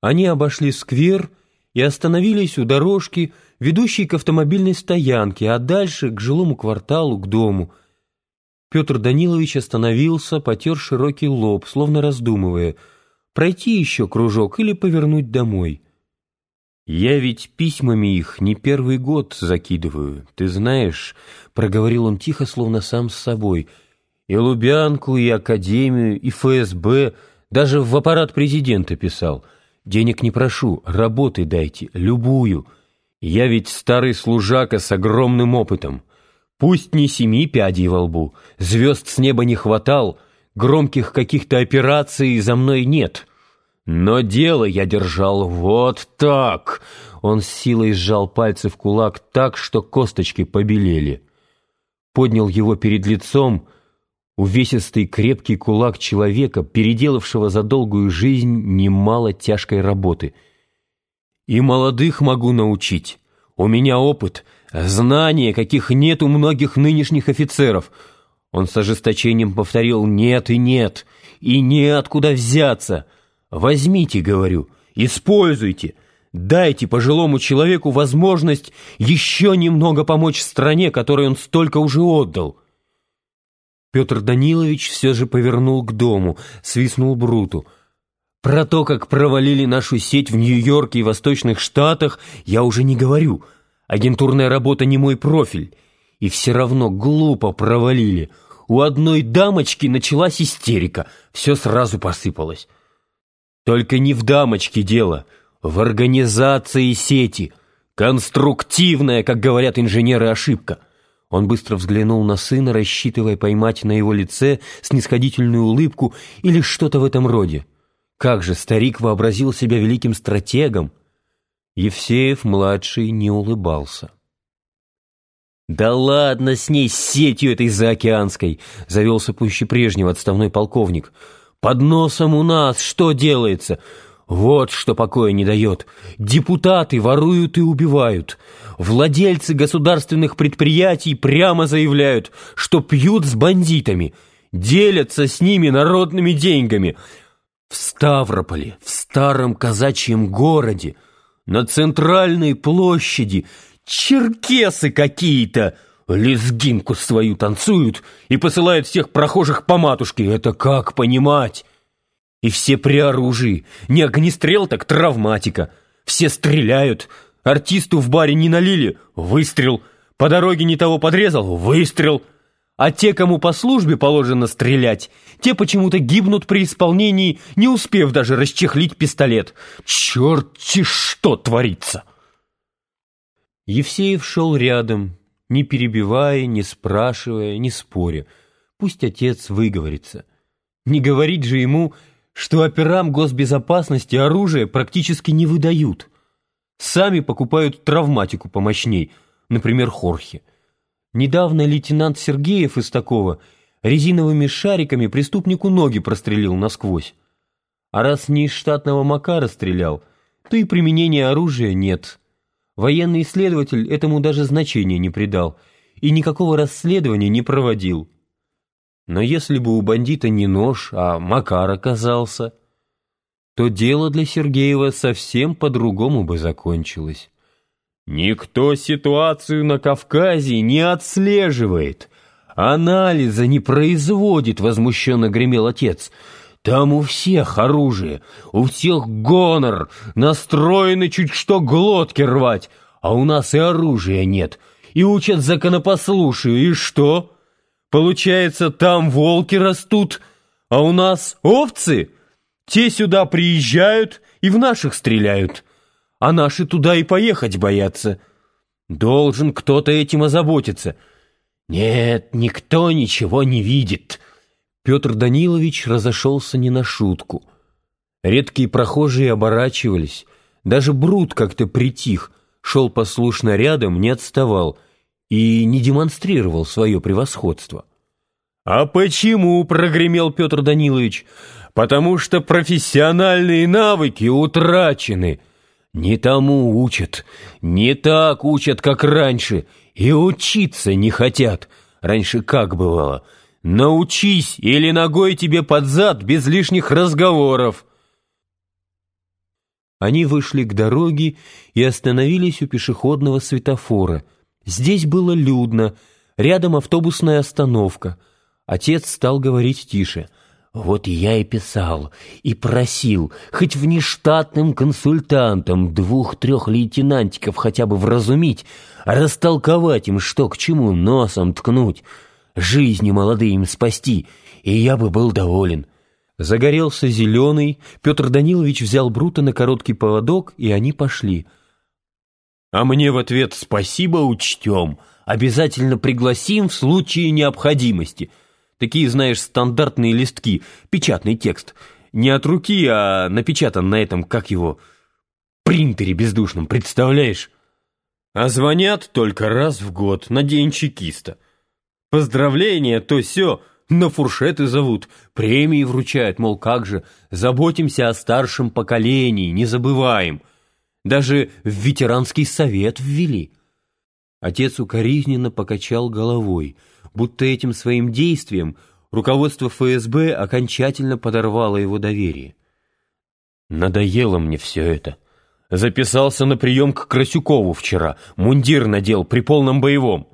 Они обошли сквер и остановились у дорожки, ведущей к автомобильной стоянке, а дальше к жилому кварталу, к дому. Петр Данилович остановился, потер широкий лоб, словно раздумывая, пройти еще кружок или повернуть домой. «Я ведь письмами их не первый год закидываю, ты знаешь», — проговорил он тихо, словно сам с собой, «и Лубянку, и Академию, и ФСБ, даже в аппарат президента писал». Денег не прошу, работы дайте, любую. Я ведь старый служака с огромным опытом. Пусть не семи пядей во лбу, звезд с неба не хватал, громких каких-то операций за мной нет. Но дело я держал вот так. Он с силой сжал пальцы в кулак так, что косточки побелели. Поднял его перед лицом, увесистый крепкий кулак человека, переделавшего за долгую жизнь немало тяжкой работы. И молодых могу научить. У меня опыт, знания, каких нет у многих нынешних офицеров. Он с ожесточением повторил «нет» и «нет», и «неоткуда взяться». «Возьмите», — говорю, — «используйте». Дайте пожилому человеку возможность еще немного помочь стране, которой он столько уже отдал. Петр Данилович все же повернул к дому, свистнул Бруту. Про то, как провалили нашу сеть в Нью-Йорке и Восточных Штатах, я уже не говорю. Агентурная работа не мой профиль. И все равно глупо провалили. У одной дамочки началась истерика. Все сразу посыпалось. Только не в дамочке дело, в организации сети. Конструктивная, как говорят инженеры, ошибка. Он быстро взглянул на сына, рассчитывая поймать на его лице снисходительную улыбку или что-то в этом роде. Как же старик вообразил себя великим стратегом? Евсеев-младший не улыбался. «Да ладно с ней, с сетью этой заокеанской!» — завелся пуще прежнего отставной полковник. «Под носом у нас что делается? Вот что покоя не дает. Депутаты воруют и убивают. Владельцы государственных предприятий прямо заявляют, что пьют с бандитами, делятся с ними народными деньгами. В Ставрополе, в старом казачьем городе, на центральной площади черкесы какие-то лезгинку свою танцуют и посылают всех прохожих по матушке. Это как понимать? И все при оружии. Не огнестрел, так травматика. Все стреляют. Артисту в баре не налили — выстрел. По дороге не того подрезал — выстрел. А те, кому по службе положено стрелять, те почему-то гибнут при исполнении, не успев даже расчехлить пистолет. Черти что творится! Евсеев шел рядом, не перебивая, не спрашивая, не споря. Пусть отец выговорится. Не говорить же ему, что операм госбезопасности оружие практически не выдают. Сами покупают травматику помощней, например, Хорхе. Недавно лейтенант Сергеев из такого резиновыми шариками преступнику ноги прострелил насквозь. А раз не из штатного Макара стрелял, то и применения оружия нет. Военный исследователь этому даже значения не придал и никакого расследования не проводил. Но если бы у бандита не нож, а Макар оказался, то дело для Сергеева совсем по-другому бы закончилось. Никто ситуацию на Кавказе не отслеживает, анализа не производит, возмущенно гремел отец. Там у всех оружие, у всех гонор, настроены чуть что глотки рвать, а у нас и оружия нет, и учат законопослушию, и что? Получается, там волки растут, а у нас овцы? Те сюда приезжают и в наших стреляют, а наши туда и поехать боятся. Должен кто-то этим озаботиться. Нет, никто ничего не видит. Петр Данилович разошелся не на шутку. Редкие прохожие оборачивались. Даже Брут как-то притих, шел послушно рядом, не отставал — и не демонстрировал свое превосходство. «А почему?» — прогремел Петр Данилович. «Потому что профессиональные навыки утрачены. Не тому учат, не так учат, как раньше, и учиться не хотят. Раньше как бывало? Научись, или ногой тебе под зад без лишних разговоров». Они вышли к дороге и остановились у пешеходного светофора. Здесь было людно, рядом автобусная остановка. Отец стал говорить тише. «Вот я и писал, и просил, хоть внештатным консультантам двух-трех лейтенантиков хотя бы вразумить, растолковать им, что к чему носом ткнуть, жизни молодые им спасти, и я бы был доволен». Загорелся зеленый, Петр Данилович взял Брута на короткий поводок, и они пошли. «А мне в ответ спасибо учтем, обязательно пригласим в случае необходимости». Такие, знаешь, стандартные листки, печатный текст. Не от руки, а напечатан на этом, как его, принтере бездушном, представляешь? А звонят только раз в год, на день чекиста. Поздравления, то все на фуршеты зовут, премии вручают, мол, как же, заботимся о старшем поколении, не забываем. Даже в ветеранский совет ввели. Отец укоризненно покачал головой, будто этим своим действием руководство ФСБ окончательно подорвало его доверие. «Надоело мне все это. Записался на прием к Красюкову вчера, мундир надел при полном боевом».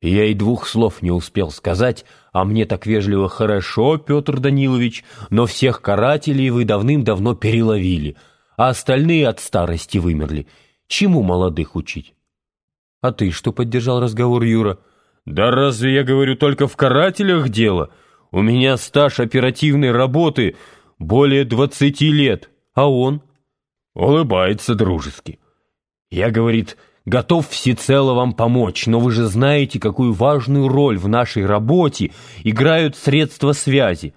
Я и двух слов не успел сказать, а мне так вежливо хорошо, Петр Данилович, но всех карателей вы давным-давно переловили, а остальные от старости вымерли. Чему молодых учить? А ты что поддержал разговор, Юра? Да разве я говорю только в карателях дело? У меня стаж оперативной работы более двадцати лет, а он улыбается дружески. Я, говорит, готов всецело вам помочь, но вы же знаете, какую важную роль в нашей работе играют средства связи.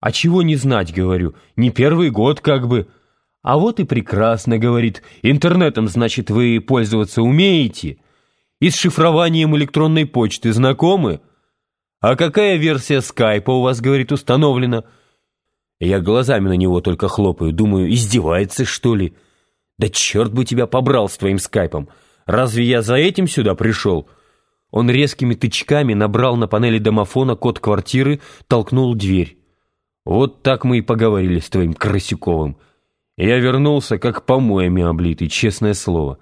А чего не знать, говорю, не первый год как бы. А вот и прекрасно, говорит, интернетом, значит, вы пользоваться умеете. И с шифрованием электронной почты знакомы? А какая версия скайпа у вас, говорит, установлена? Я глазами на него только хлопаю, думаю, издевается, что ли? «Да черт бы тебя побрал с твоим скайпом! Разве я за этим сюда пришел?» Он резкими тычками набрал на панели домофона код квартиры, толкнул дверь. «Вот так мы и поговорили с твоим Красюковым. Я вернулся, как помоями облитый, честное слово».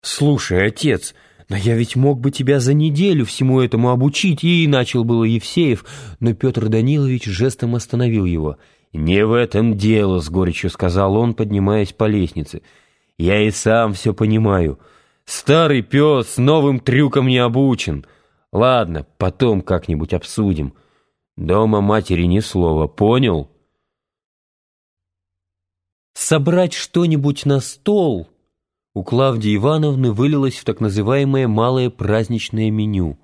«Слушай, отец, но я ведь мог бы тебя за неделю всему этому обучить», и начал было Евсеев, но Петр Данилович жестом остановил его – «Не в этом дело», — с горечью сказал он, поднимаясь по лестнице. «Я и сам все понимаю. Старый пес новым трюком не обучен. Ладно, потом как-нибудь обсудим. Дома матери ни слова, понял?» Собрать что-нибудь на стол у Клавдии Ивановны вылилось в так называемое малое праздничное меню.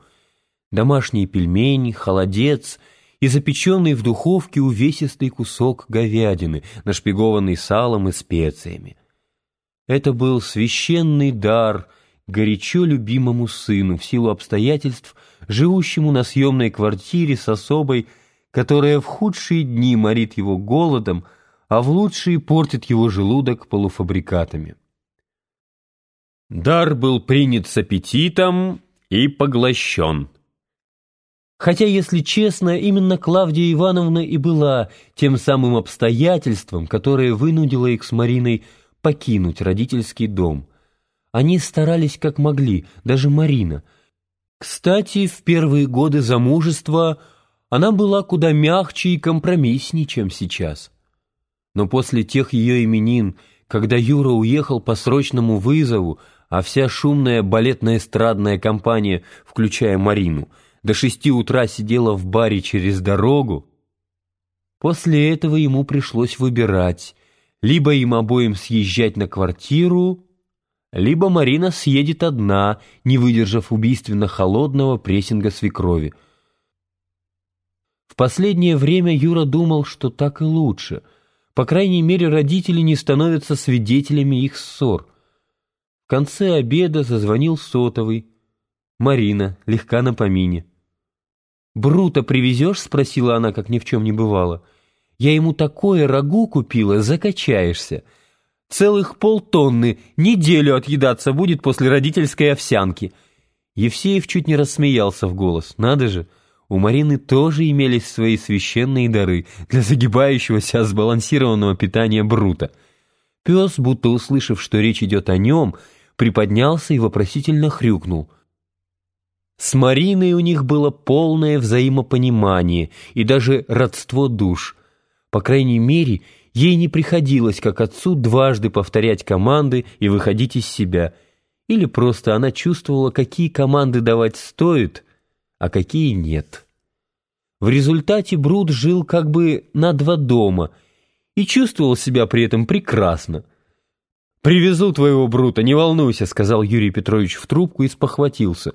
Домашние пельмени, холодец — и запеченный в духовке увесистый кусок говядины, нашпигованный салом и специями. Это был священный дар горячо любимому сыну в силу обстоятельств, живущему на съемной квартире с особой, которая в худшие дни морит его голодом, а в лучшие портит его желудок полуфабрикатами. Дар был принят с аппетитом и поглощен. Хотя, если честно, именно Клавдия Ивановна и была тем самым обстоятельством, которое вынудило их с Мариной покинуть родительский дом. Они старались как могли, даже Марина. Кстати, в первые годы замужества она была куда мягче и компромисснее, чем сейчас. Но после тех ее именин, когда Юра уехал по срочному вызову, а вся шумная балетно-эстрадная компания, включая Марину – до шести утра сидела в баре через дорогу, после этого ему пришлось выбирать, либо им обоим съезжать на квартиру, либо Марина съедет одна, не выдержав убийственно холодного прессинга свекрови. В последнее время Юра думал, что так и лучше. По крайней мере, родители не становятся свидетелями их ссор. В конце обеда зазвонил сотовый. Марина, легка на помине. «Брута привезешь?» — спросила она, как ни в чем не бывало. «Я ему такое рагу купила, закачаешься. Целых полтонны, неделю отъедаться будет после родительской овсянки». Евсеев чуть не рассмеялся в голос. «Надо же, У Марины тоже имелись свои священные дары для загибающегося сбалансированного питания Брута. Пес, будто услышав, что речь идет о нем, приподнялся и вопросительно хрюкнул. С Мариной у них было полное взаимопонимание и даже родство душ. По крайней мере, ей не приходилось, как отцу, дважды повторять команды и выходить из себя. Или просто она чувствовала, какие команды давать стоит, а какие нет. В результате Брут жил как бы на два дома и чувствовал себя при этом прекрасно. «Привезу твоего Брута, не волнуйся», — сказал Юрий Петрович в трубку и спохватился.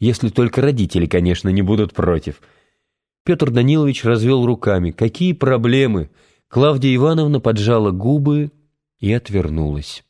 «Если только родители, конечно, не будут против». Петр Данилович развел руками. «Какие проблемы?» Клавдия Ивановна поджала губы и отвернулась.